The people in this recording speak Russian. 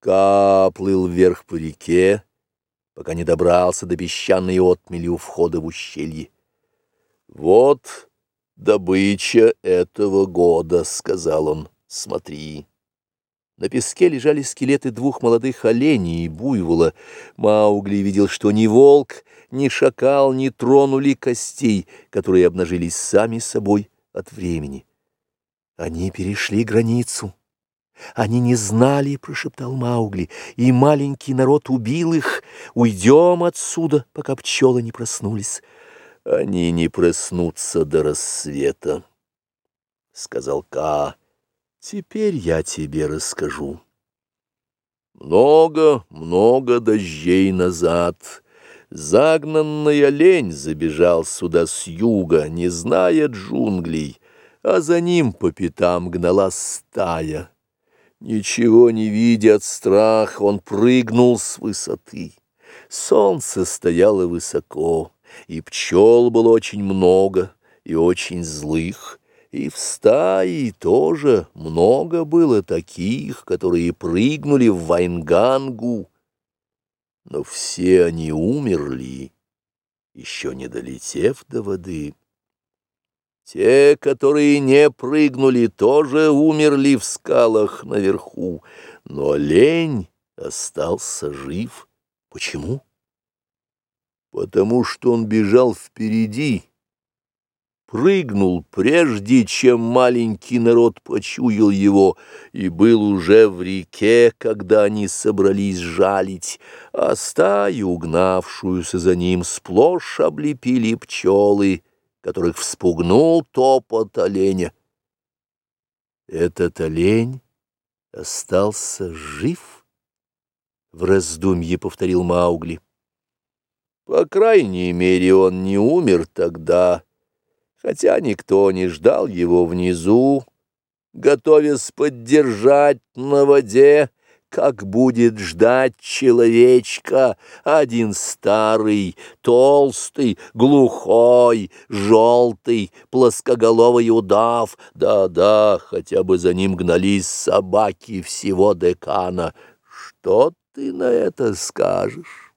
Ка плыл вверх по реке, пока не добрался до песчаной отмели у входа в ущелье. «Вот добыча этого года», — сказал он, — «смотри». На песке лежали скелеты двух молодых оленей и буйвола. Маугли видел, что ни волк, ни шакал не тронули костей, которые обнажились сами собой от времени. Они перешли границу. «Они не знали», — прошептал Маугли, — «и маленький народ убил их. Уйдем отсюда, пока пчелы не проснулись». «Они не проснутся до рассвета», — сказал Ка. «Теперь я тебе расскажу». Много, много дождей назад загнанный олень забежал сюда с юга, не зная джунглей, а за ним по пятам гнала стая. Ничего не видя от страха, он прыгнул с высоты. Солнце стояло высоко, и пчел было очень много, и очень злых, и в стае тоже много было таких, которые прыгнули в Вайнгангу. Но все они умерли, еще не долетев до воды. Те, которые не прыгнули, тоже умерли в скалах наверху, но олень остался жив. Почему? Потому что он бежал впереди, прыгнул прежде, чем маленький народ почуял его, и был уже в реке, когда они собрались жалить, а стаю, угнавшуюся за ним, сплошь облепили пчелы, которых вспугнул топот оленя. Этот олень остался жив? В раздумье повторил Маугли. По крайней мере, он не умер тогда, хотя никто не ждал его внизу, готовясь поддержать на воде, как будет ждать человечка один старый, толстый, глухой, желтый, плоскоголовый удав. Да-да, хотя бы за ним гнались собаки всего декана. Что ты на это скажешь?